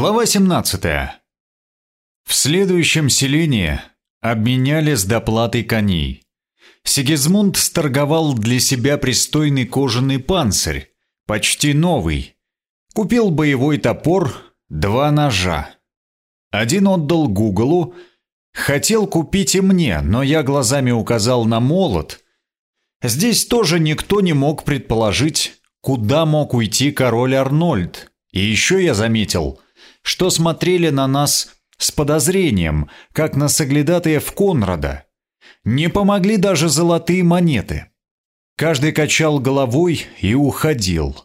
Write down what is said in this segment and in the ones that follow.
Глава 17. В следующем селении обменяли с доплатой коней. Сигизмунд сторговал для себя пристойный кожаный панцирь, почти новый. Купил боевой топор, два ножа. Один отдал Гуглу, хотел купить и мне, но я глазами указал на молот. Здесь тоже никто не мог предположить, куда мог уйти король Арнольд. И еще я заметил – что смотрели на нас с подозрением, как на соглядатаев Конрада. Не помогли даже золотые монеты. Каждый качал головой и уходил.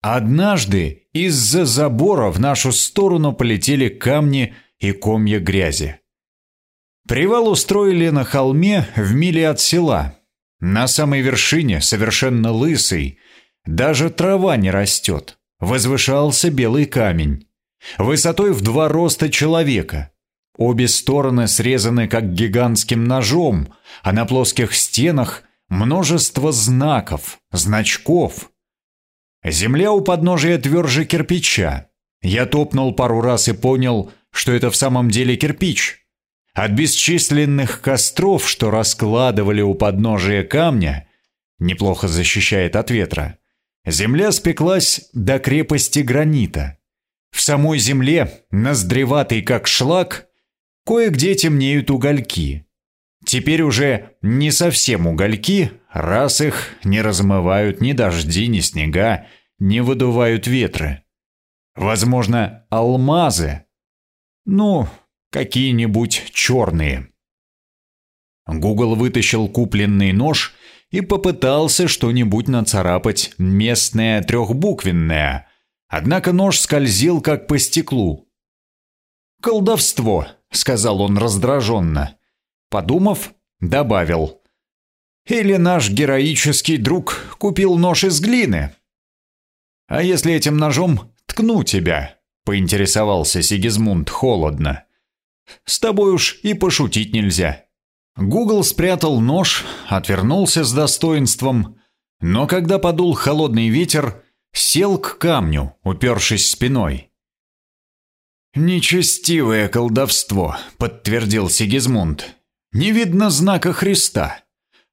Однажды из-за забора в нашу сторону полетели камни и комья грязи. Привал устроили на холме в миле от села. На самой вершине, совершенно лысый, даже трава не растет, возвышался белый камень высотой в два роста человека. Обе стороны срезаны как гигантским ножом, а на плоских стенах множество знаков, значков. Земля у подножия тверже кирпича. Я топнул пару раз и понял, что это в самом деле кирпич. От бесчисленных костров, что раскладывали у подножия камня, неплохо защищает от ветра, земля спеклась до крепости гранита. В самой земле, ноздреватый как шлак, кое-где темнеют угольки. Теперь уже не совсем угольки, раз их не размывают ни дожди, ни снега, не выдувают ветры. Возможно, алмазы. Ну, какие-нибудь черные. Гугл вытащил купленный нож и попытался что-нибудь нацарапать местное трехбуквенное – Однако нож скользил, как по стеклу. «Колдовство», — сказал он раздраженно. Подумав, добавил. «Или наш героический друг купил нож из глины?» «А если этим ножом ткну тебя?» — поинтересовался Сигизмунд холодно. «С тобой уж и пошутить нельзя». Гугл спрятал нож, отвернулся с достоинством, но когда подул холодный ветер, Сел к камню, упершись спиной. «Нечестивое колдовство», — подтвердил Сигизмунд. «Не видно знака Христа.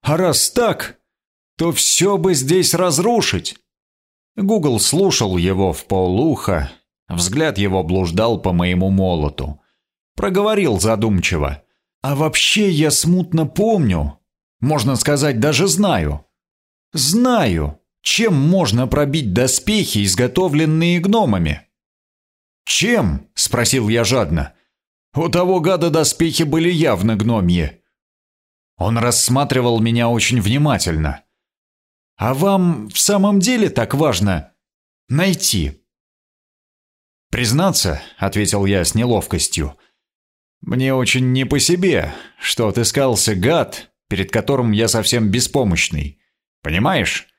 А раз так, то все бы здесь разрушить». Гугл слушал его в полуха, взгляд его блуждал по моему молоту. Проговорил задумчиво. «А вообще я смутно помню, можно сказать, даже знаю. Знаю, чем можно пробить доспехи, изготовленные гномами? «Чем?» – спросил я жадно. «У того гада доспехи были явно гномьи». Он рассматривал меня очень внимательно. «А вам в самом деле так важно найти?» «Признаться», — ответил я с неловкостью, — «мне очень не по себе, что отыскался гад, перед которым я совсем беспомощный. Понимаешь?»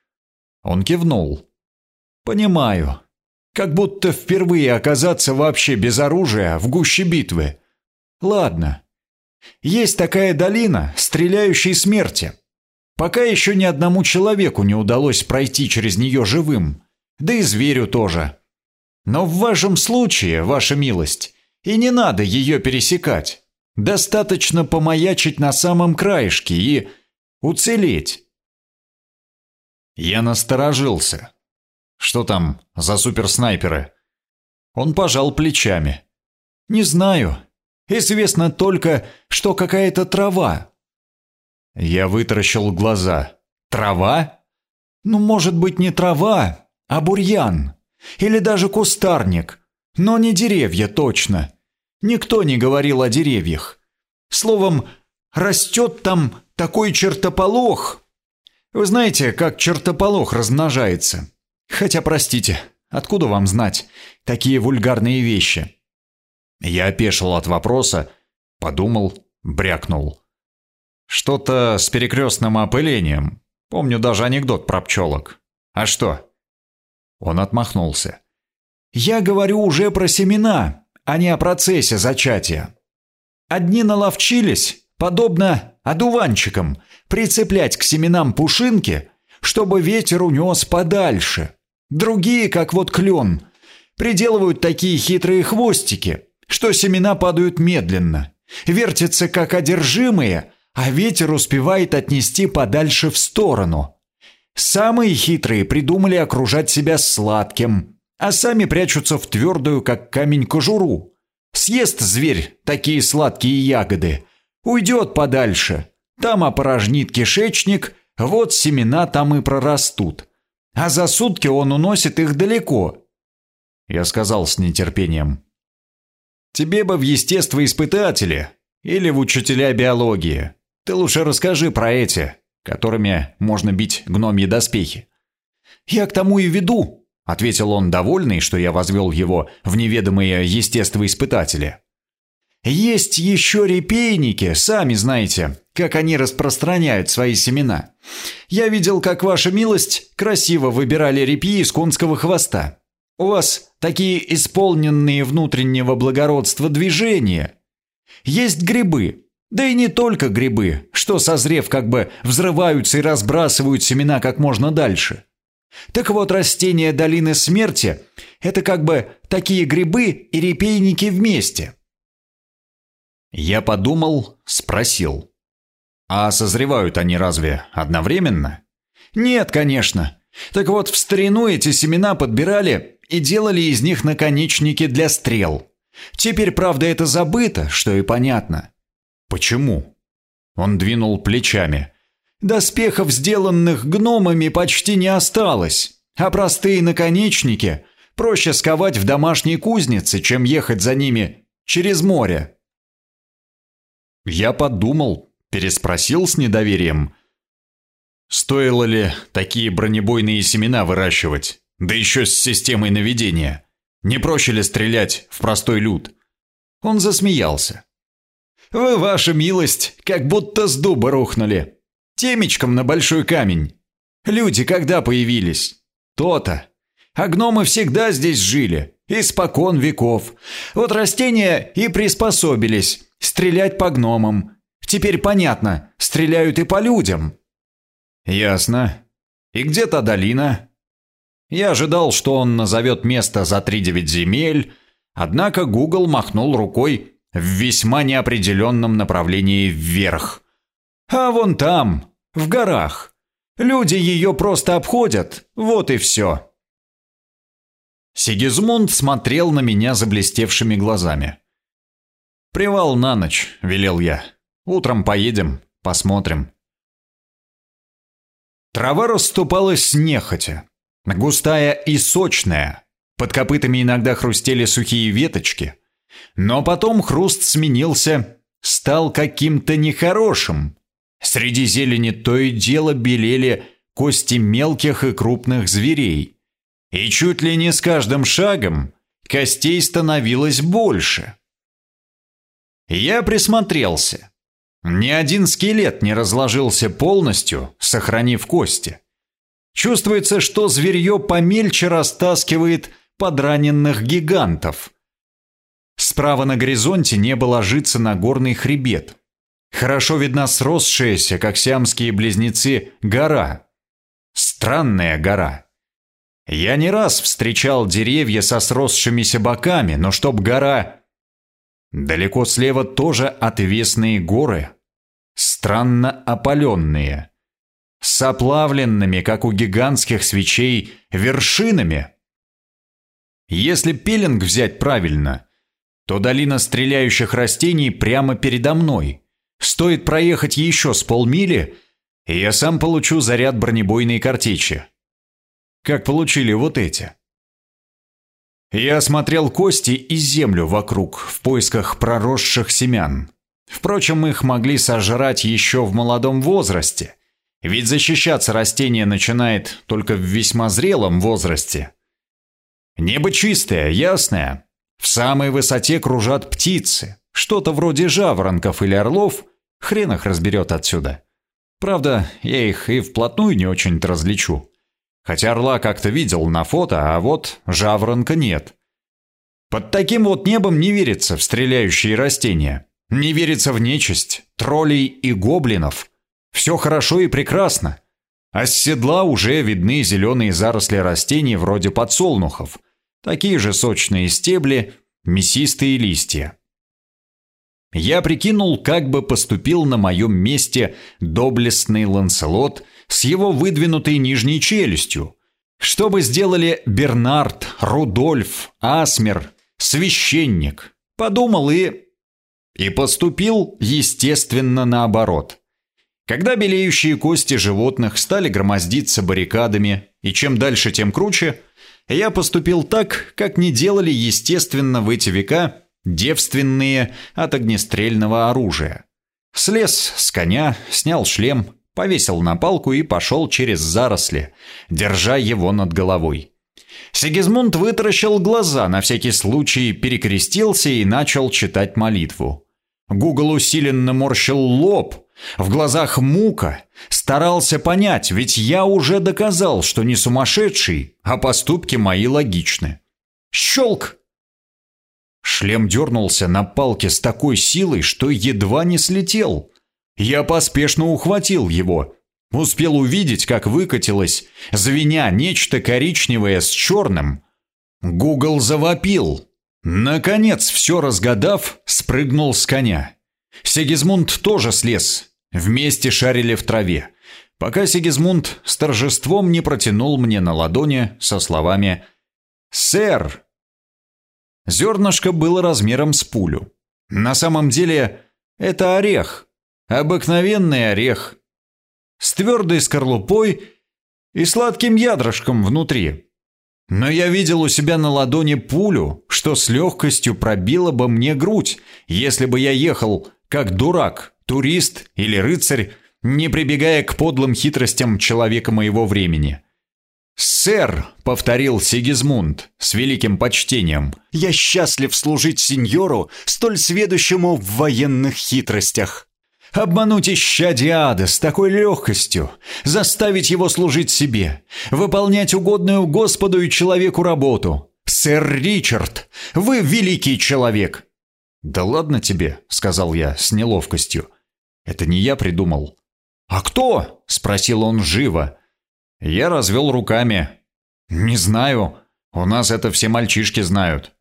Он кивнул. «Понимаю. Как будто впервые оказаться вообще без оружия в гуще битвы. Ладно. Есть такая долина, стреляющей смерти. Пока еще ни одному человеку не удалось пройти через нее живым. Да и зверю тоже. Но в вашем случае, ваша милость, и не надо ее пересекать. Достаточно помаячить на самом краешке и уцелеть. Я насторожился. Что там за суперснайперы? Он пожал плечами. Не знаю. Известно только, что какая-то трава. Я вытаращил глаза. Трава? Ну, может быть, не трава, а бурьян. Или даже кустарник. Но не деревья точно. Никто не говорил о деревьях. Словом, растет там такой чертополох, вы знаете, как чертополох размножается. Хотя, простите, откуда вам знать такие вульгарные вещи? Я опешил от вопроса, подумал, брякнул. Что-то с перекрестным опылением. Помню даже анекдот про пчелок. А что? Он отмахнулся. Я говорю уже про семена, а не о процессе зачатия. Одни наловчились, подобно одуванчикам, прицеплять к семенам пушинки, чтобы ветер унес подальше. Другие, как вот клен, приделывают такие хитрые хвостики, что семена падают медленно, вертятся как одержимые, а ветер успевает отнести подальше в сторону. Самые хитрые придумали окружать себя сладким, а сами прячутся в твердую, как камень, кожуру. Съест зверь такие сладкие ягоды, уйдет подальше, там опорожнит кишечник, вот семена там и прорастут. А за сутки он уносит их далеко. Я сказал с нетерпением. Тебе бы в естествоиспытатели или в учителя биологии. Ты лучше расскажи про эти, которыми можно бить гномьи доспехи. Я к тому и веду, ответил он, довольный, что я возвел его в неведомые естествоиспытатели. Есть еще репейники, сами знаете, как они распространяют свои семена. Я видел, как ваша милость красиво выбирали репьи из конского хвоста. У вас такие исполненные внутреннего благородства движения. Есть грибы, да и не только грибы, что, созрев, как бы взрываются и разбрасывают семена как можно дальше. Так вот, растения долины смерти – это как бы такие грибы и репейники вместе. Я подумал, спросил. А созревают они разве одновременно? Нет, конечно. Так вот, в старину эти семена подбирали и делали из них наконечники для стрел. Теперь, правда, это забыто, что и понятно. Почему? Он двинул плечами. Доспехов, сделанных гномами, почти не осталось, а простые наконечники проще сковать в домашней кузнице, чем ехать за ними через море. Я подумал, переспросил с недоверием. Стоило ли такие бронебойные семена выращивать, да еще с системой наведения? Не проще ли стрелять в простой люд? Он засмеялся. Вы, ваша милость, как будто с дуба рухнули. Темечком на большой камень. Люди когда появились? То-то. А гномы всегда здесь жили, испокон веков. Вот растения и приспособились стрелять по гномам. Теперь понятно, стреляют и по людям. Ясно. И где та долина? Я ожидал, что он назовет место за три девять земель, однако Гугл махнул рукой в весьма неопределенном направлении вверх. А вон там, в горах. Люди ее просто обходят, вот и все. Сигизмунд смотрел на меня заблестевшими глазами. «Привал на ночь», — велел я. «Утром поедем, посмотрим». Трава расступалась нехотя, густая и сочная. Под копытами иногда хрустели сухие веточки — но потом хруст сменился, стал каким-то нехорошим. Среди зелени то и дело белели кости мелких и крупных зверей. И чуть ли не с каждым шагом костей становилось больше. Я присмотрелся. Ни один скелет не разложился полностью, сохранив кости. Чувствуется, что зверье помельче растаскивает подраненных гигантов. Справа на горизонте небо ложится на горный хребет. Хорошо видна сросшаяся, как сиамские близнецы, гора. Странная гора. Я не раз встречал деревья со сросшимися боками, но чтоб гора... Далеко слева тоже отвесные горы. Странно опаленные. С оплавленными, как у гигантских свечей, вершинами. Если пилинг взять правильно, то долина стреляющих растений прямо передо мной. Стоит проехать еще с полмили, и я сам получу заряд бронебойной картечи. Как получили вот эти. Я осмотрел кости и землю вокруг в поисках проросших семян. Впрочем, их могли сожрать еще в молодом возрасте, ведь защищаться растение начинает только в весьма зрелом возрасте. Небо чистое, ясное, в самой высоте кружат птицы, что-то вроде жаворонков или орлов, хрен их разберет отсюда. Правда, я их и вплотную не очень-то различу. Хотя орла как-то видел на фото, а вот жаворонка нет. Под таким вот небом не верится в стреляющие растения. Не верится в нечисть, троллей и гоблинов. Все хорошо и прекрасно. А с седла уже видны зеленые заросли растений вроде подсолнухов – Такие же сочные стебли, мясистые листья. Я прикинул, как бы поступил на моем месте доблестный Ланселот с его выдвинутой нижней челюстью. Что бы сделали Бернард, Рудольф, Асмер, священник? Подумал и... И поступил, естественно, наоборот. Когда белеющие кости животных стали громоздиться баррикадами, и чем дальше, тем круче, я поступил так, как не делали, естественно, в эти века девственные от огнестрельного оружия. Слез с коня, снял шлем, повесил на палку и пошел через заросли, держа его над головой. Сигизмунд вытаращил глаза, на всякий случай перекрестился и начал читать молитву. Гугл усиленно морщил лоб, в глазах мука, старался понять, ведь я уже доказал, что не сумасшедший, а поступки мои логичны. Щелк! Шлем дернулся на палке с такой силой, что едва не слетел. Я поспешно ухватил его. Успел увидеть, как выкатилось, звеня нечто коричневое с черным. Гугл завопил. Наконец, все разгадав, спрыгнул с коня. Сигизмунд тоже слез. Вместе шарили в траве. Пока Сигизмунд с торжеством не протянул мне на ладони со словами «Сэр, Зернышко было размером с пулю. На самом деле это орех, обыкновенный орех, с твердой скорлупой и сладким ядрышком внутри. Но я видел у себя на ладони пулю, что с легкостью пробила бы мне грудь, если бы я ехал как дурак, турист или рыцарь, не прибегая к подлым хитростям человека моего времени. «Сэр», — повторил Сигизмунд с великим почтением, — «я счастлив служить сеньору, столь сведущему в военных хитростях. Обмануть исчадие ада с такой легкостью, заставить его служить себе, выполнять угодную Господу и человеку работу. Сэр Ричард, вы великий человек!» «Да ладно тебе», — сказал я с неловкостью. «Это не я придумал». «А кто?» — спросил он живо. Я развел руками. «Не знаю. У нас это все мальчишки знают».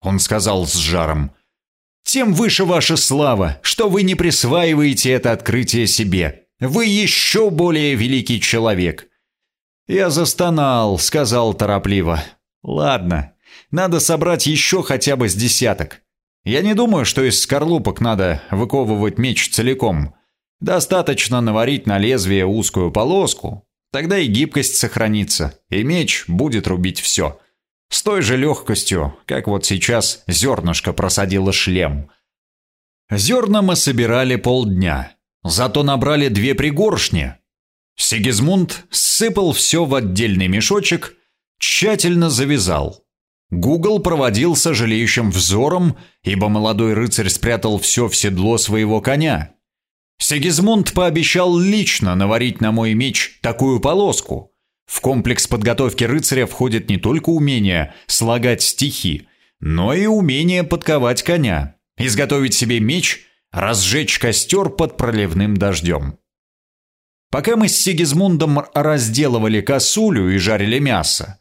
Он сказал с жаром. «Тем выше ваша слава, что вы не присваиваете это открытие себе. Вы еще более великий человек». Я застонал, сказал торопливо. «Ладно, надо собрать еще хотя бы с десяток. Я не думаю, что из скорлупок надо выковывать меч целиком. Достаточно наварить на лезвие узкую полоску, Тогда и гибкость сохранится, и меч будет рубить все. С той же легкостью, как вот сейчас зернышко просадило шлем. Зерна мы собирали полдня, зато набрали две пригоршни. Сигизмунд сыпал все в отдельный мешочек, тщательно завязал. Гугл проводил сожалеющим взором, ибо молодой рыцарь спрятал все в седло своего коня, Сигизмунд пообещал лично наварить на мой меч такую полоску. В комплекс подготовки рыцаря входит не только умение слагать стихи, но и умение подковать коня, изготовить себе меч, разжечь костер под проливным дождем. Пока мы с Сигизмундом разделывали косулю и жарили мясо,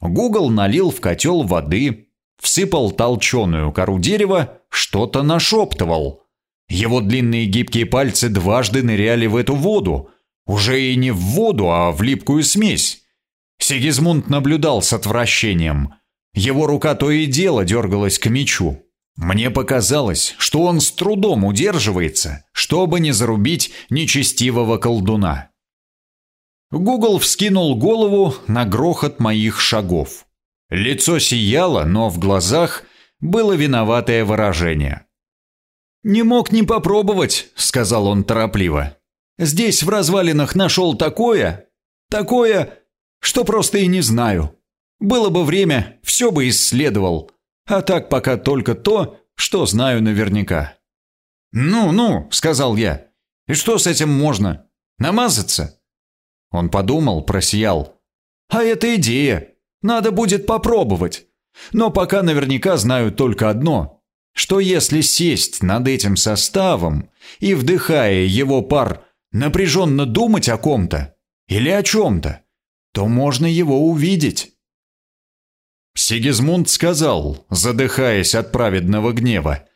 Гугл налил в котел воды, всыпал толченую кору дерева, что-то нашептывал – его длинные гибкие пальцы дважды ныряли в эту воду. Уже и не в воду, а в липкую смесь. Сигизмунд наблюдал с отвращением. Его рука то и дело дергалась к мечу. Мне показалось, что он с трудом удерживается, чтобы не зарубить нечестивого колдуна. Гугл вскинул голову на грохот моих шагов. Лицо сияло, но в глазах было виноватое выражение. «Не мог не попробовать», — сказал он торопливо. «Здесь в развалинах нашел такое, такое, что просто и не знаю. Было бы время, все бы исследовал, а так пока только то, что знаю наверняка». «Ну-ну», — сказал я, — «и что с этим можно? Намазаться?» Он подумал, просиял. «А это идея. Надо будет попробовать. Но пока наверняка знаю только одно — что если сесть над этим составом и, вдыхая его пар, напряженно думать о ком-то или о чем-то, то можно его увидеть. Сигизмунд сказал, задыхаясь от праведного гнева.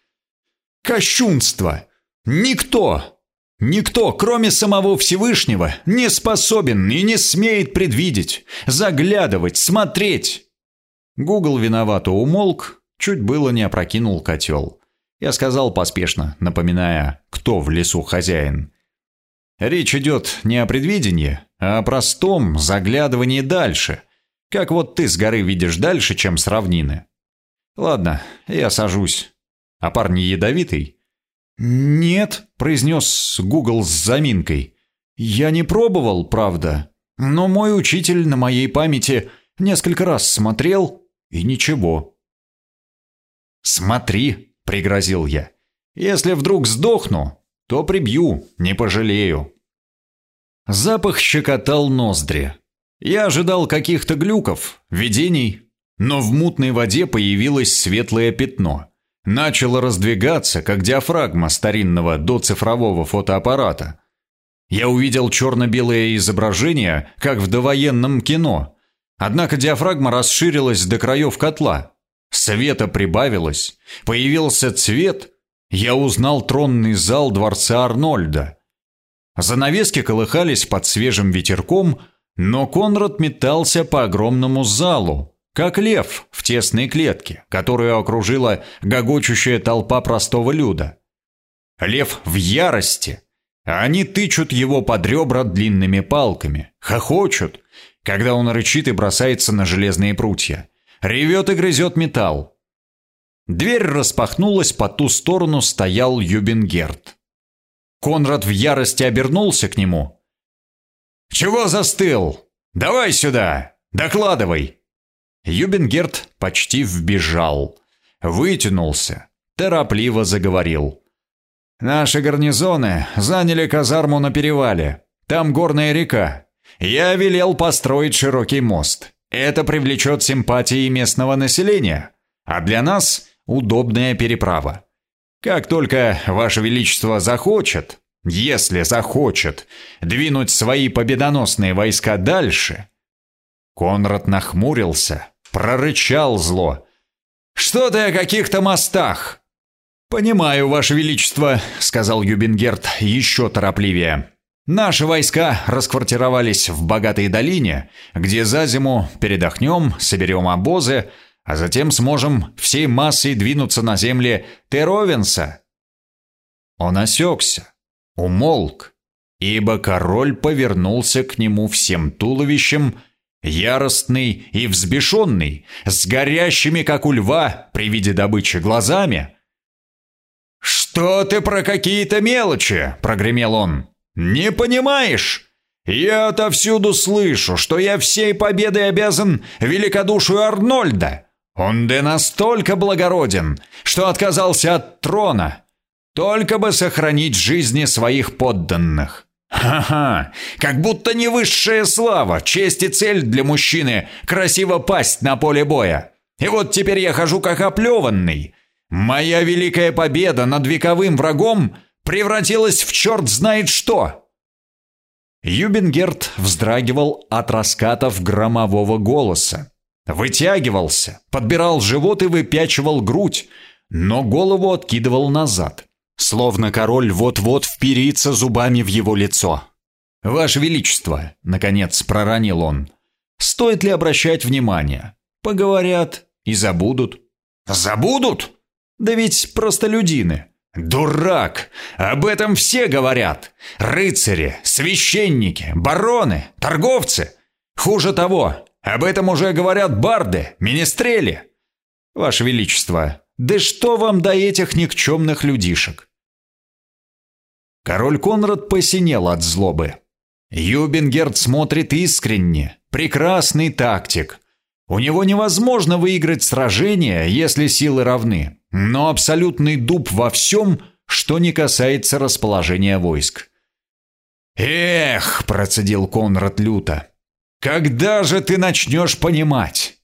«Кощунство! Никто, никто, кроме самого Всевышнего, не способен и не смеет предвидеть, заглядывать, смотреть!» Гугл виновато умолк, чуть было не опрокинул котел. Я сказал поспешно, напоминая, кто в лесу хозяин. Речь идет не о предвидении, а о простом заглядывании дальше, как вот ты с горы видишь дальше, чем с равнины. Ладно, я сажусь. А парни ядовитый? Нет, произнес Гугл с заминкой. Я не пробовал, правда, но мой учитель на моей памяти несколько раз смотрел и ничего. Смотри, пригрозил я. Если вдруг сдохну, то прибью, не пожалею. Запах щекотал ноздри. Я ожидал каких-то глюков, видений, но в мутной воде появилось светлое пятно. Начало раздвигаться, как диафрагма старинного доцифрового фотоаппарата. Я увидел черно-белое изображение, как в довоенном кино. Однако диафрагма расширилась до краев котла. Света прибавилось, появился цвет, я узнал тронный зал дворца Арнольда. Занавески колыхались под свежим ветерком, но Конрад метался по огромному залу, как лев в тесной клетке, которую окружила гогочущая толпа простого люда. Лев в ярости, они тычут его под ребра длинными палками, хохочут, когда он рычит и бросается на железные прутья, ревет и грызет металл, Дверь распахнулась, по ту сторону стоял Юбингерт. Конрад в ярости обернулся к нему. «Чего застыл? Давай сюда! Докладывай!» Юбингерт почти вбежал, вытянулся, торопливо заговорил. «Наши гарнизоны заняли казарму на перевале. Там горная река. Я велел построить широкий мост. Это привлечет симпатии местного населения. А для нас удобная переправа. Как только Ваше Величество захочет, если захочет, двинуть свои победоносные войска дальше... Конрад нахмурился, прорычал зло. «Что ты о каких-то мостах?» «Понимаю, Ваше Величество», — сказал Юбингерт еще торопливее. «Наши войска расквартировались в богатой долине, где за зиму передохнем, соберем обозы, а затем сможем всей массой двинуться на земли Теровенса». Он осекся, умолк, ибо король повернулся к нему всем туловищем, яростный и взбешенный, с горящими, как у льва, при виде добычи глазами. «Что ты про какие-то мелочи?» – прогремел он. «Не понимаешь? Я отовсюду слышу, что я всей победой обязан великодушию Арнольда, он да настолько благороден, что отказался от трона, только бы сохранить жизни своих подданных. Ха-ха, как будто не высшая слава, честь и цель для мужчины красиво пасть на поле боя. И вот теперь я хожу как оплеванный. Моя великая победа над вековым врагом превратилась в черт знает что. Юбингерт вздрагивал от раскатов громового голоса. Вытягивался, подбирал живот и выпячивал грудь, но голову откидывал назад, словно король вот-вот вперится зубами в его лицо. «Ваше Величество!» — наконец проронил он. «Стоит ли обращать внимание? Поговорят и забудут». «Забудут? Да ведь простолюдины!» «Дурак! Об этом все говорят! Рыцари, священники, бароны, торговцы! Хуже того, об этом уже говорят барды, министрели. Ваше Величество, да что вам до этих никчемных людишек? Король Конрад посинел от злобы. Юбингерт смотрит искренне, прекрасный тактик. У него невозможно выиграть сражение, если силы равны, но абсолютный дуб во всем, что не касается расположения войск. «Эх!» – процедил Конрад люто. Когда же ты начнешь понимать,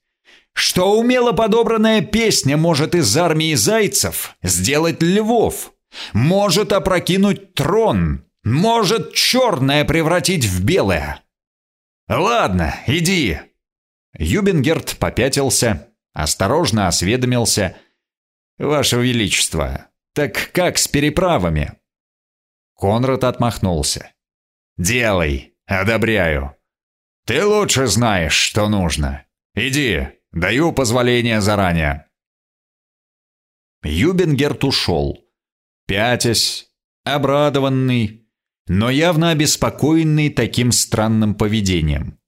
что умело подобранная песня может из армии зайцев сделать львов, может опрокинуть трон, может черное превратить в белое? Ладно, иди. Юбингерт попятился, осторожно осведомился. «Ваше Величество, так как с переправами?» Конрад отмахнулся. «Делай, одобряю. Ты лучше знаешь, что нужно. Иди, даю позволение заранее». Юбенгерт ушел, пятясь, обрадованный, но явно обеспокоенный таким странным поведением.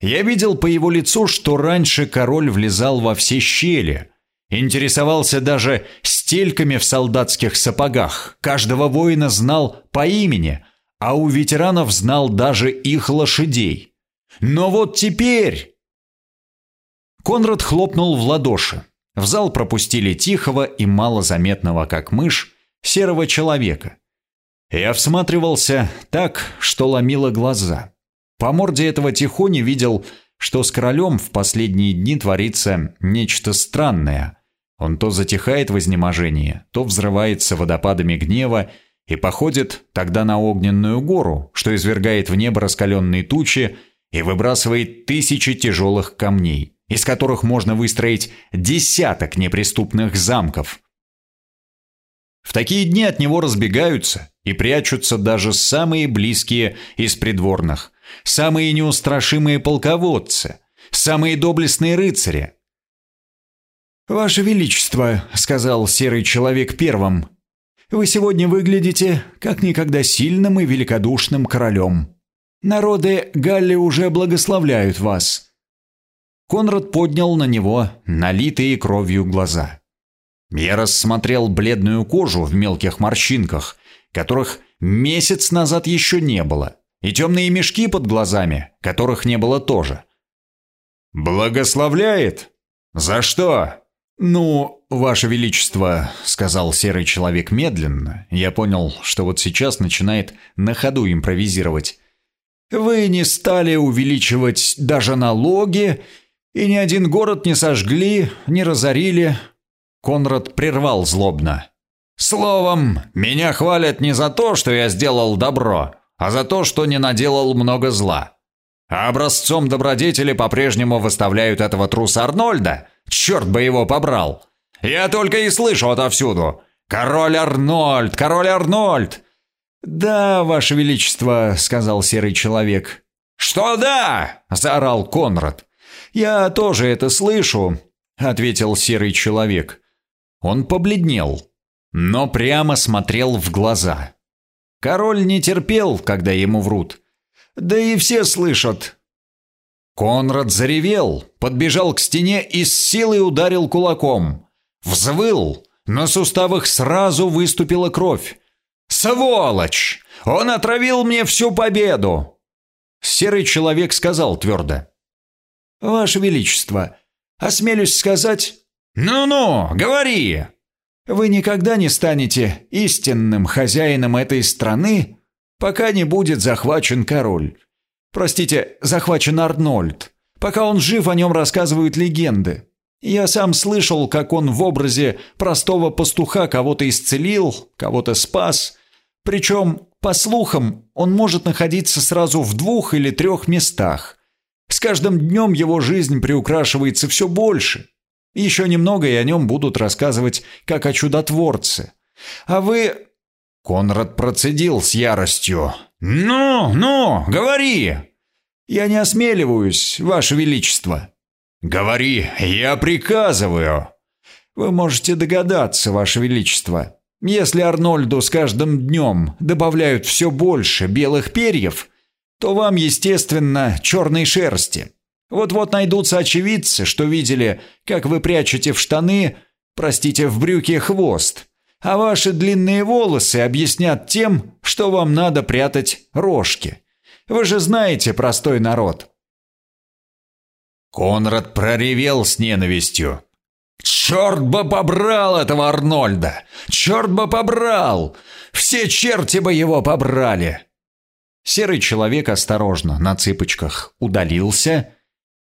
Я видел по его лицу, что раньше король влезал во все щели, интересовался даже стельками в солдатских сапогах, каждого воина знал по имени, а у ветеранов знал даже их лошадей. Но вот теперь... Конрад хлопнул в ладоши. В зал пропустили тихого и малозаметного, как мышь, серого человека. Я всматривался так, что ломило глаза. По морде этого тихони видел, что с королем в последние дни творится нечто странное. Он то затихает в изнеможении, то взрывается водопадами гнева и походит тогда на огненную гору, что извергает в небо раскаленные тучи и выбрасывает тысячи тяжелых камней, из которых можно выстроить десяток неприступных замков. В такие дни от него разбегаются и прячутся даже самые близкие из придворных, самые неустрашимые полководцы, самые доблестные рыцари. «Ваше Величество», — сказал серый человек первым, — «вы сегодня выглядите как никогда сильным и великодушным королем. Народы Галли уже благословляют вас». Конрад поднял на него налитые кровью глаза. Я рассмотрел бледную кожу в мелких морщинках, которых месяц назад еще не было, и темные мешки под глазами, которых не было тоже. «Благословляет? За что?» «Ну, Ваше Величество», — сказал серый человек медленно, я понял, что вот сейчас начинает на ходу импровизировать. «Вы не стали увеличивать даже налоги, и ни один город не сожгли, не разорили, Конрад прервал злобно. «Словом, меня хвалят не за то, что я сделал добро, а за то, что не наделал много зла. А образцом добродетели по-прежнему выставляют этого труса Арнольда. Черт бы его побрал! Я только и слышу отовсюду. Король Арнольд! Король Арнольд!» «Да, ваше величество», — сказал серый человек. «Что да?» — заорал Конрад. «Я тоже это слышу», — ответил серый человек. Он побледнел, но прямо смотрел в глаза. Король не терпел, когда ему врут. Да и все слышат. Конрад заревел, подбежал к стене и с силой ударил кулаком. Взвыл, на суставах сразу выступила кровь. «Сволочь! Он отравил мне всю победу!» Серый человек сказал твердо. «Ваше Величество, осмелюсь сказать, «Ну-ну, говори!» «Вы никогда не станете истинным хозяином этой страны, пока не будет захвачен король. Простите, захвачен Арнольд. Пока он жив, о нем рассказывают легенды. Я сам слышал, как он в образе простого пастуха кого-то исцелил, кого-то спас. Причем, по слухам, он может находиться сразу в двух или трех местах. С каждым днем его жизнь приукрашивается все больше. Еще немного, и о нем будут рассказывать, как о чудотворце. А вы...» Конрад процедил с яростью. «Ну, ну, говори!» «Я не осмеливаюсь, Ваше Величество». «Говори, я приказываю». «Вы можете догадаться, Ваше Величество. Если Арнольду с каждым днем добавляют все больше белых перьев, то вам, естественно, черной шерсти. Вот-вот найдутся очевидцы, что видели, как вы прячете в штаны, простите, в брюки хвост, а ваши длинные волосы объяснят тем, что вам надо прятать рожки. Вы же знаете простой народ». Конрад проревел с ненавистью. «Черт бы побрал этого Арнольда! Черт бы побрал! Все черти бы его побрали!» Серый человек осторожно, на цыпочках, удалился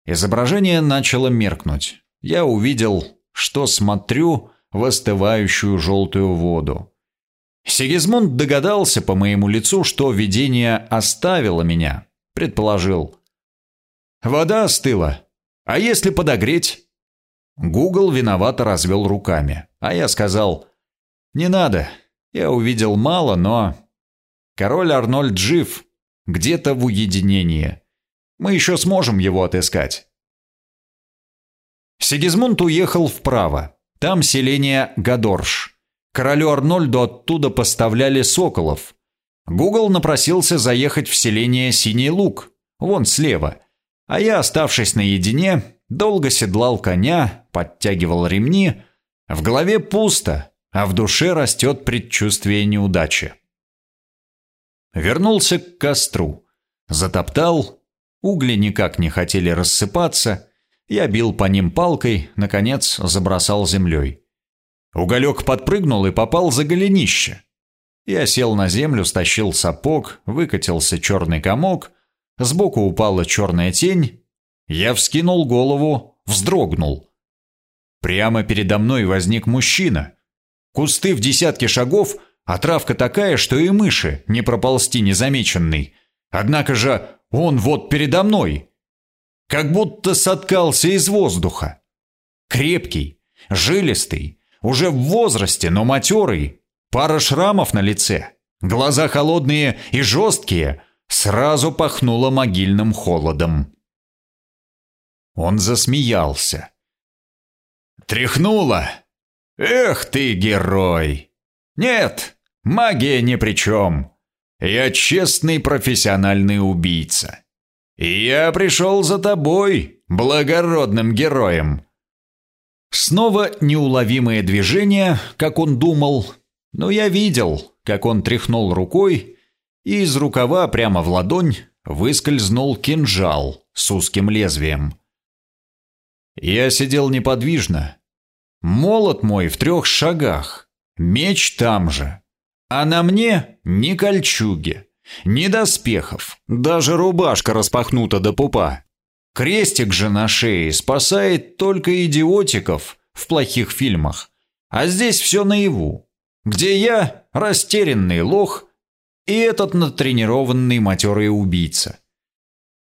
Изображение начало меркнуть. Я увидел, что смотрю в остывающую желтую воду. Сигизмунд догадался по моему лицу, что видение оставило меня. Предположил. «Вода остыла. А если подогреть?» Гугл виновато развел руками, а я сказал «Не надо, я увидел мало, но...» Король Арнольд жив, где-то в уединении. Мы еще сможем его отыскать. Сигизмунд уехал вправо. Там селение Гадорш. Королю Арнольду оттуда поставляли соколов. Гугл напросился заехать в селение Синий Луг, вон слева. А я, оставшись наедине, долго седлал коня, подтягивал ремни. В голове пусто, а в душе растет предчувствие неудачи. Вернулся к костру. Затоптал. Угли никак не хотели рассыпаться. Я бил по ним палкой, наконец забросал землей. Уголек подпрыгнул и попал за голенище. Я сел на землю, стащил сапог, выкатился черный комок, сбоку упала черная тень. Я вскинул голову, вздрогнул. Прямо передо мной возник мужчина. Кусты в десятке шагов — а травка такая, что и мыши не проползти незамеченной. Однако же он вот передо мной. Как будто соткался из воздуха. Крепкий, жилистый, уже в возрасте, но матерый. Пара шрамов на лице, глаза холодные и жесткие, сразу пахнуло могильным холодом. Он засмеялся. «Тряхнуло! Эх ты, герой!» «Нет, магия ни при чем. Я честный профессиональный убийца. Я пришел за тобой, благородным героем». Снова неуловимое движение, как он думал, но я видел, как он тряхнул рукой, и из рукава прямо в ладонь выскользнул кинжал с узким лезвием. Я сидел неподвижно. Молот мой в трех шагах. Меч там же. А на мне ни кольчуги, ни доспехов, даже рубашка распахнута до пупа. Крестик же на шее спасает только идиотиков в плохих фильмах. А здесь все наяву, где я растерянный лох и этот натренированный матерый убийца.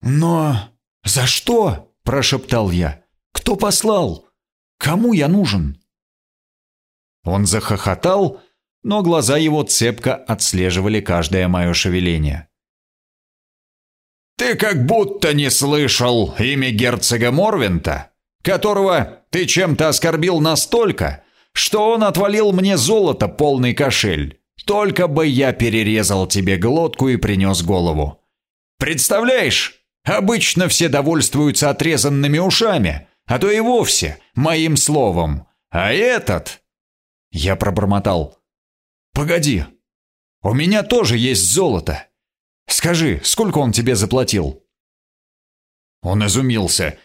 «Но за что?» – прошептал я. «Кто послал? Кому я нужен?» Он захохотал, но глаза его цепко отслеживали каждое мое шевеление. «Ты как будто не слышал имя герцога Морвинта, которого ты чем-то оскорбил настолько, что он отвалил мне золото полный кошель. Только бы я перерезал тебе глотку и принес голову. Представляешь, обычно все довольствуются отрезанными ушами, а то и вовсе моим словом. А этот я пробормотал. «Погоди, у меня тоже есть золото. Скажи, сколько он тебе заплатил?» Он изумился.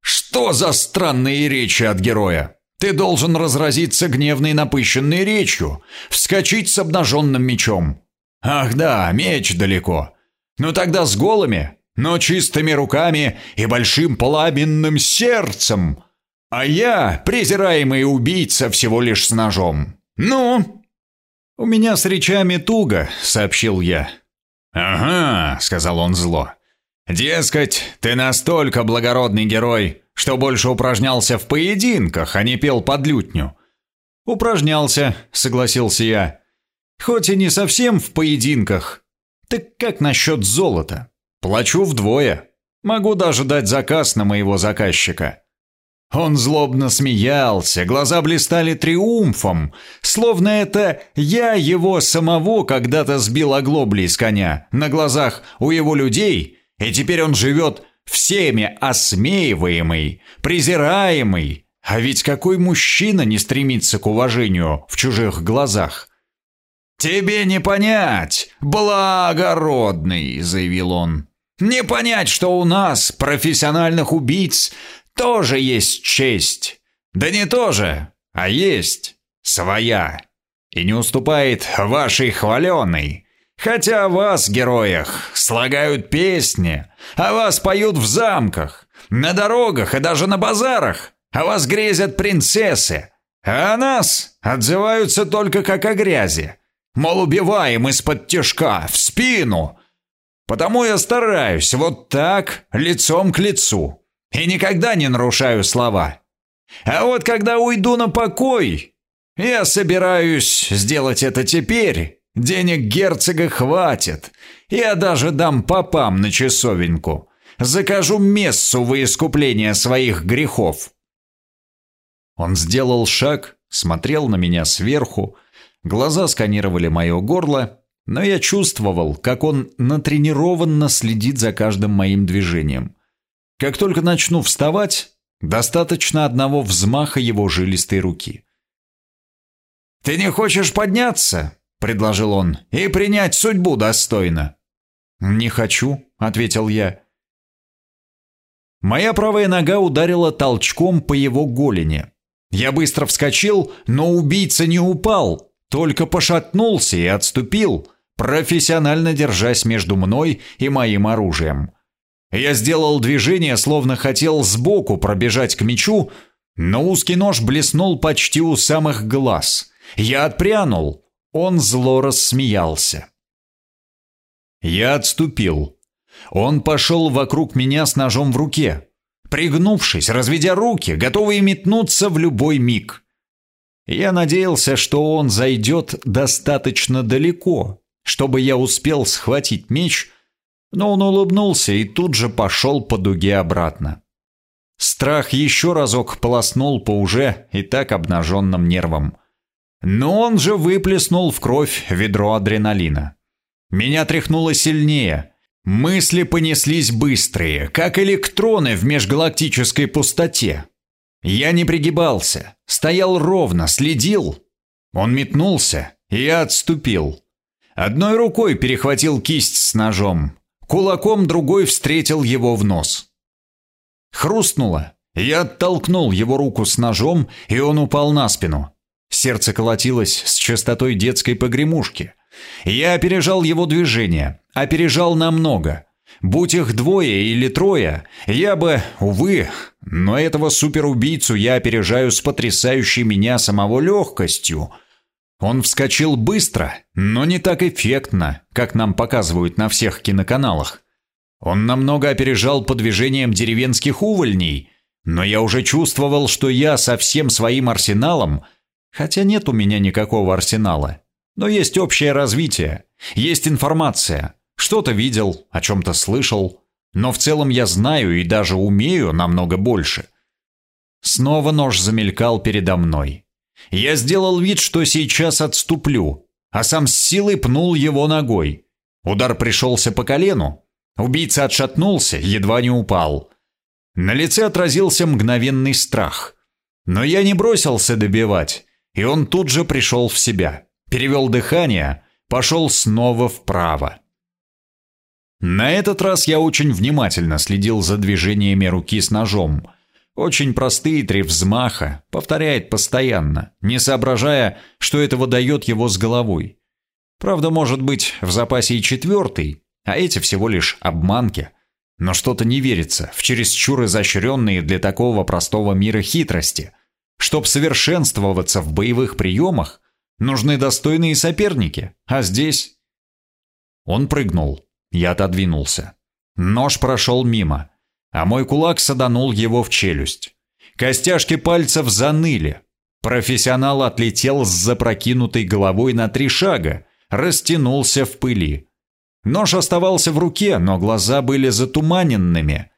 «Что за странные речи от героя? Ты должен разразиться гневной напыщенной речью, вскочить с обнаженным мечом. Ах да, меч далеко. Ну тогда с голыми, но чистыми руками и большим пламенным сердцем. А я, презираемый убийца, всего лишь с ножом. Ну? У меня с речами туго, сообщил я. Ага, сказал он зло. Дескать, ты настолько благородный герой, что больше упражнялся в поединках, а не пел под лютню. Упражнялся, согласился я. Хоть и не совсем в поединках. Так как насчет золота? Плачу вдвое. Могу даже дать заказ на моего заказчика. Он злобно смеялся, глаза блистали триумфом, словно это я его самого когда-то сбил оглоблей с коня на глазах у его людей, и теперь он живет всеми осмеиваемый, презираемый. А ведь какой мужчина не стремится к уважению в чужих глазах? «Тебе не понять, благородный», — заявил он. «Не понять, что у нас, профессиональных убийц, тоже есть честь. Да не тоже, а есть своя. И не уступает вашей хваленой. Хотя о вас, героях, слагают песни, о вас поют в замках, на дорогах и даже на базарах, о вас грезят принцессы, а о нас отзываются только как о грязи. Мол, убиваем из-под тяжка, в спину. Потому я стараюсь вот так, лицом к лицу, и никогда не нарушаю слова. А вот когда уйду на покой, я собираюсь сделать это теперь. Денег герцога хватит. Я даже дам попам на часовенку. Закажу мессу во искупление своих грехов. Он сделал шаг, смотрел на меня сверху, глаза сканировали мое горло, но я чувствовал, как он натренированно следит за каждым моим движением. Как только начну вставать, достаточно одного взмаха его жилистой руки. «Ты не хочешь подняться?» — предложил он. «И принять судьбу достойно». «Не хочу», — ответил я. Моя правая нога ударила толчком по его голени. Я быстро вскочил, но убийца не упал, только пошатнулся и отступил, профессионально держась между мной и моим оружием. Я сделал движение, словно хотел сбоку пробежать к мечу, но узкий нож блеснул почти у самых глаз. Я отпрянул. Он зло рассмеялся. Я отступил. Он пошел вокруг меня с ножом в руке, пригнувшись, разведя руки, готовый метнуться в любой миг. Я надеялся, что он зайдет достаточно далеко, чтобы я успел схватить меч, но он улыбнулся и тут же пошел по дуге обратно. Страх еще разок полоснул по уже и так обнаженным нервам. Но он же выплеснул в кровь ведро адреналина. Меня тряхнуло сильнее. Мысли понеслись быстрые, как электроны в межгалактической пустоте. Я не пригибался, стоял ровно, следил. Он метнулся, и я отступил. Одной рукой перехватил кисть с ножом, кулаком другой встретил его в нос. Хрустнуло. Я оттолкнул его руку с ножом, и он упал на спину. Сердце колотилось с частотой детской погремушки. Я опережал его движение, опережал намного. Будь их двое или трое, я бы, увы, но этого суперубийцу я опережаю с потрясающей меня самого легкостью. Он вскочил быстро, но не так эффектно, как нам показывают на всех киноканалах. Он намного опережал по движениям деревенских увольней, но я уже чувствовал, что я со всем своим арсеналом, хотя нет у меня никакого арсенала, но есть общее развитие, есть информация, что-то видел, о чем-то слышал, но в целом я знаю и даже умею намного больше. Снова нож замелькал передо мной. Я сделал вид, что сейчас отступлю, а сам с силой пнул его ногой. Удар пришелся по колену. Убийца отшатнулся, едва не упал. На лице отразился мгновенный страх. Но я не бросился добивать, и он тут же пришел в себя перевел дыхание, пошел снова вправо. На этот раз я очень внимательно следил за движениями руки с ножом. Очень простые три взмаха, повторяет постоянно, не соображая, что это выдает его с головой. Правда, может быть, в запасе и четвертый, а эти всего лишь обманки. Но что-то не верится в чересчур изощренные для такого простого мира хитрости. Чтоб совершенствоваться в боевых приемах, Нужны достойные соперники, а здесь... Он прыгнул. Я отодвинулся. Нож прошел мимо, а мой кулак саданул его в челюсть. Костяшки пальцев заныли. Профессионал отлетел с запрокинутой головой на три шага, растянулся в пыли. Нож оставался в руке, но глаза были затуманенными.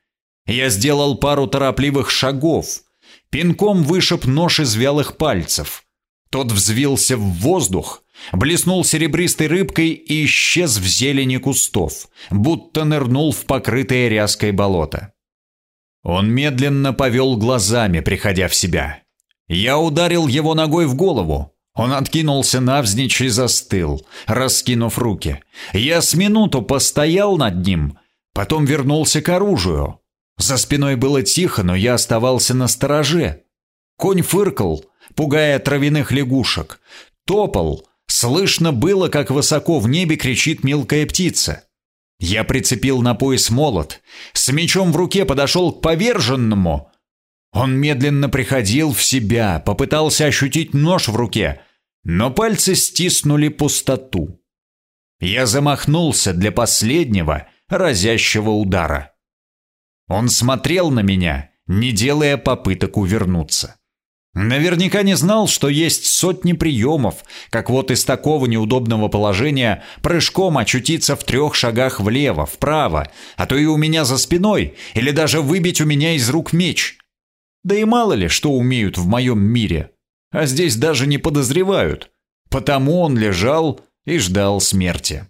Я сделал пару торопливых шагов. Пинком вышиб нож из вялых пальцев. Тот взвился в воздух, блеснул серебристой рыбкой и исчез в зелени кустов, будто нырнул в покрытое ряской болото. Он медленно повел глазами, приходя в себя. Я ударил его ногой в голову. Он откинулся навзничь и застыл, раскинув руки. Я с минуту постоял над ним, потом вернулся к оружию. За спиной было тихо, но я оставался на стороже. Конь фыркал, пугая травяных лягушек. Топал. Слышно было, как высоко в небе кричит мелкая птица. Я прицепил на пояс молот. С мечом в руке подошел к поверженному. Он медленно приходил в себя, попытался ощутить нож в руке, но пальцы стиснули пустоту. Я замахнулся для последнего, разящего удара. Он смотрел на меня, не делая попыток увернуться. Наверняка не знал, что есть сотни приемов, как вот из такого неудобного положения прыжком очутиться в трех шагах влево, вправо, а то и у меня за спиной, или даже выбить у меня из рук меч. Да и мало ли, что умеют в моем мире. А здесь даже не подозревают. Потому он лежал и ждал смерти.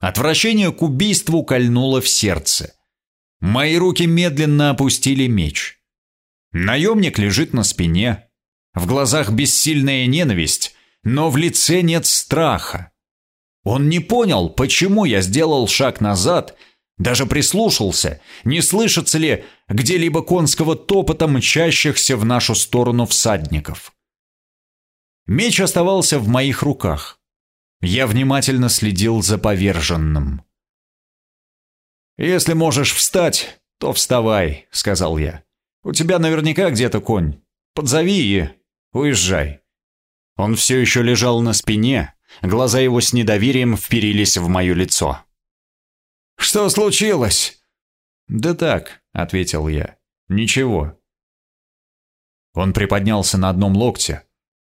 Отвращение к убийству кольнуло в сердце. Мои руки медленно опустили меч. Наемник лежит на спине. В глазах бессильная ненависть, но в лице нет страха. Он не понял, почему я сделал шаг назад, даже прислушался, не слышится ли где-либо конского топота мчащихся в нашу сторону всадников. Меч оставался в моих руках. Я внимательно следил за поверженным. «Если можешь встать, то вставай», — сказал я. У тебя наверняка где-то конь. Подзови и уезжай». Он все еще лежал на спине, глаза его с недоверием вперились в мое лицо. «Что случилось?» «Да так», — ответил я. «Ничего». Он приподнялся на одном локте.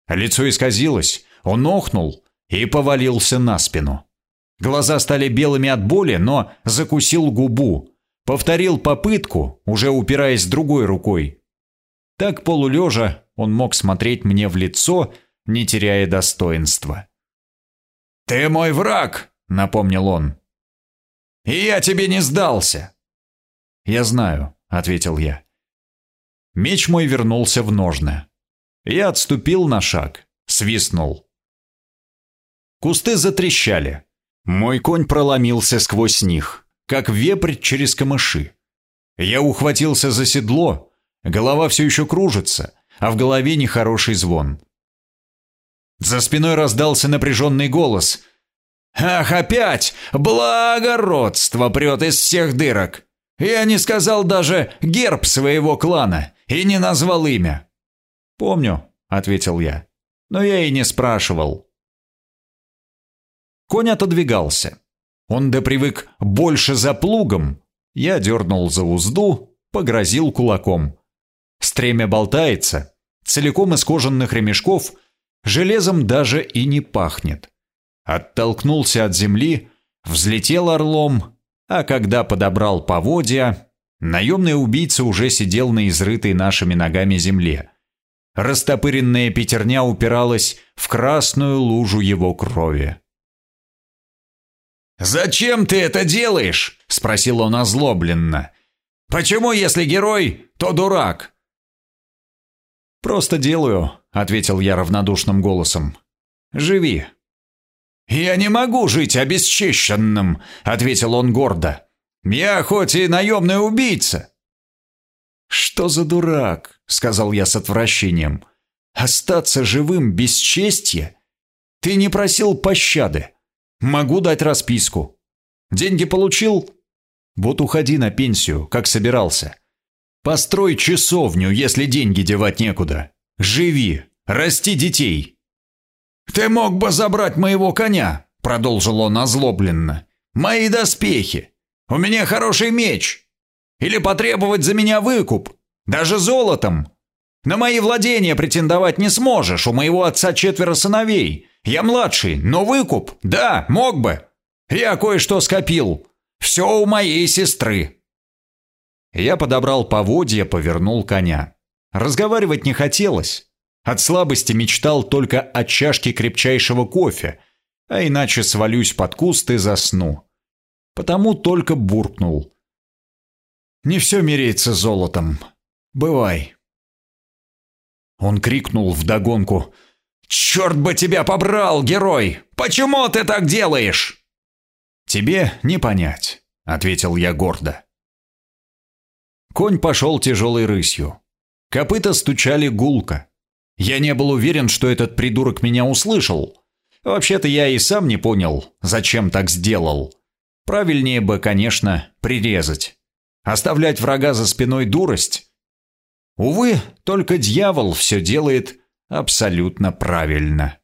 Лицо исказилось, он охнул и повалился на спину. Глаза стали белыми от боли, но закусил губу, Повторил попытку, уже упираясь другой рукой. Так полулежа он мог смотреть мне в лицо, не теряя достоинства. «Ты мой враг!» — напомнил он. «И я тебе не сдался!» «Я знаю», — ответил я. Меч мой вернулся в ножны. Я отступил на шаг, свистнул. Кусты затрещали. Мой конь проломился сквозь них как вепрь через камыши. Я ухватился за седло, голова все еще кружится, а в голове нехороший звон. За спиной раздался напряженный голос. «Ах, опять! Благородство прет из всех дырок! Я не сказал даже герб своего клана и не назвал имя». «Помню», — ответил я, — «но я и не спрашивал». Конь отодвигался. Он да привык больше за плугом. Я дернул за узду, погрозил кулаком. Стремя болтается, целиком из кожаных ремешков, железом даже и не пахнет. Оттолкнулся от земли, взлетел орлом, а когда подобрал поводья, наемный убийца уже сидел на изрытой нашими ногами земле. Растопыренная пятерня упиралась в красную лужу его крови. «Зачем ты это делаешь?» – спросил он озлобленно. «Почему, если герой, то дурак?» «Просто делаю», – ответил я равнодушным голосом. «Живи». «Я не могу жить обесчищенным», – ответил он гордо. «Я хоть и наемный убийца». «Что за дурак?» – сказал я с отвращением. «Остаться живым без чести? Ты не просил пощады. Могу дать расписку. Деньги получил? Вот уходи на пенсию, как собирался. Построй часовню, если деньги девать некуда. Живи, расти детей. Ты мог бы забрать моего коня, продолжил он озлобленно. Мои доспехи. У меня хороший меч. Или потребовать за меня выкуп, даже золотом. На мои владения претендовать не сможешь, у моего отца четверо сыновей. Я младший, но выкуп, да, мог бы. Я кое-что скопил. Все у моей сестры». Я подобрал поводья, повернул коня. Разговаривать не хотелось. От слабости мечтал только о чашке крепчайшего кофе, а иначе свалюсь под куст и засну. Потому только буркнул. «Не все меряется золотом. Бывай». Он крикнул вдогонку – «Черт бы тебя побрал, герой! Почему ты так делаешь?» «Тебе не понять», — ответил я гордо. Конь пошел тяжелой рысью. Копыта стучали гулко. Я не был уверен, что этот придурок меня услышал. Вообще-то я и сам не понял, зачем так сделал. Правильнее бы, конечно, прирезать. Оставлять врага за спиной дурость. Увы, только дьявол все делает абсолютно правильно.